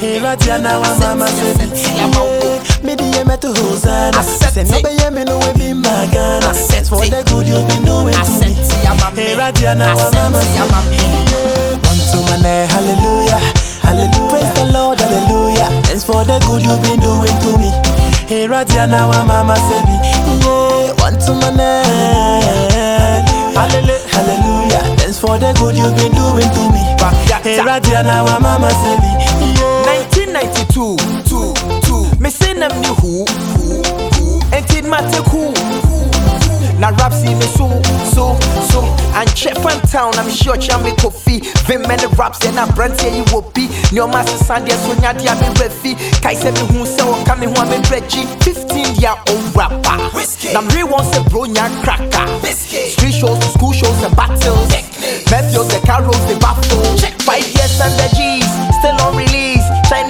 Radiana wa mama sebi Me di ye metu Hosanna. Say no be ye me no we be magana. Thanks for the good you've been doing to me Hey Radiana wa mama sebi One to my name, hallelujah. Hallelujah. Praise the Lord, hallelujah. Thanks for the good you've been doing to me Hey Radiana wa mama sebi Yeah, one to my name. Hallelujah, Thanks for the good you've been doing to me Hey Radiana wa mama sebi Yeah 1992, two, two. Me say them new who, who, who. And it matter who, who. Now rap see me so, so, so. And check from town, I'm sure me coffee. Vim many raps and I brand here you will be. Your master Sunday, so nya dia me refi. Kai se me hu se o kame hu me reggie. 15 year old rapper. Nam re wants a bro nya cracker. Street shows, school shows and battles. Methods, the carols, the baffle. Five years and the G's, still on release. Shine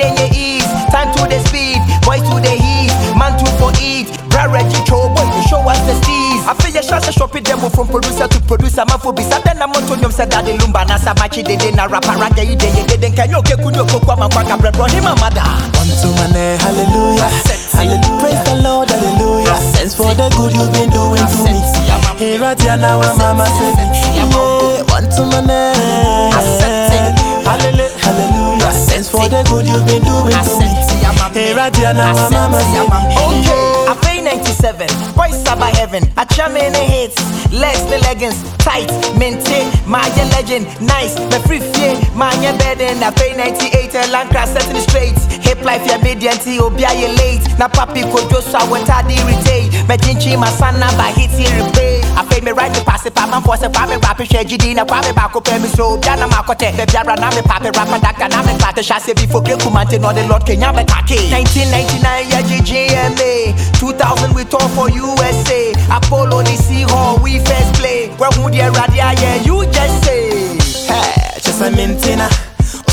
feel your shots a shopping demo from producer to producer, man for bisa. Then I'm on to said that the lumba nasa machi de de na rapper raga you de de de can you get kudo kokwa man kwaka bread bro him a mother. One to my name, hallelujah. Hallelujah. Praise the Lord, hallelujah. Thanks for the good you've been doing to me. Here Hey, Radiana, wa mama said, yeah, one to my name. Hallelujah, hallelujah. Thanks for the good you've been doing to me. Here Hey, Radiana, wa mama said, Okay, I 97. Boys are by heaven. I cham in hits. Legs, the leggings, tight, maintain. My legend, nice. The free fear, my bed and I pay 98 and land crash setting straight. Hip life, ya median T, late. Na papi ko josa when tadi retain. Me jinchi my son na by hit repay. Man force it, me rap share GD na kwa me so. Dana makote, be biara na me papi rap and daka na me before ke kumante the Lord Kenya take. 1999 yeah GGMA. 2000 we talk for USA. Apollo the Sea Hall we first play. Where who the radio yeah you just say. Hey, just a mintina.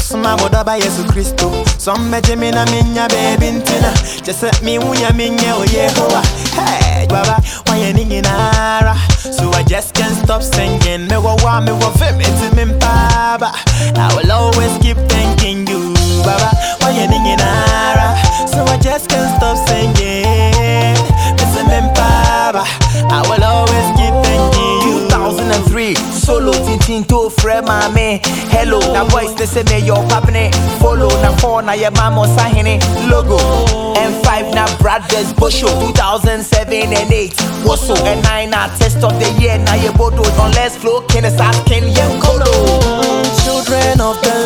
Osuma boda ba Yesu Kristo. Some me na minya baby ntina. Just let me unya minya o Yehovah. Hey, baba, why you ningin ara? So I just can't stop singing. Me wa wa me wa fem it's me baba. I will always keep thanking you, baba. Why you ningin ara? So I just can't stop singing. Maame hello. Na voice ne sɛ meyɛ ɔpapene follow na phone na yɛ mama ɔsahene logo. M5 na brothers bosho 2007 and 8 woso and 9 na test of the year. Na yɛ bodo unless flow. Kin is asking yɛn kolo children of the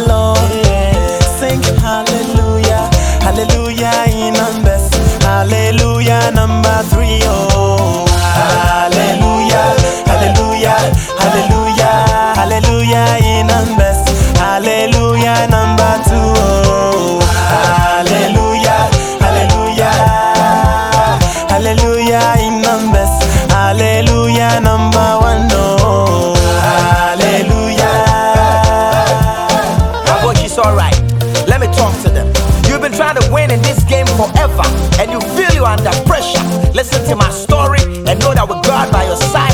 hallelujah number one. Oh, hallelujah. My is alright. Let me talk to them. You've been trying to win in this game forever, and you feel you're under pressure. Listen to my story and know that with God by your side,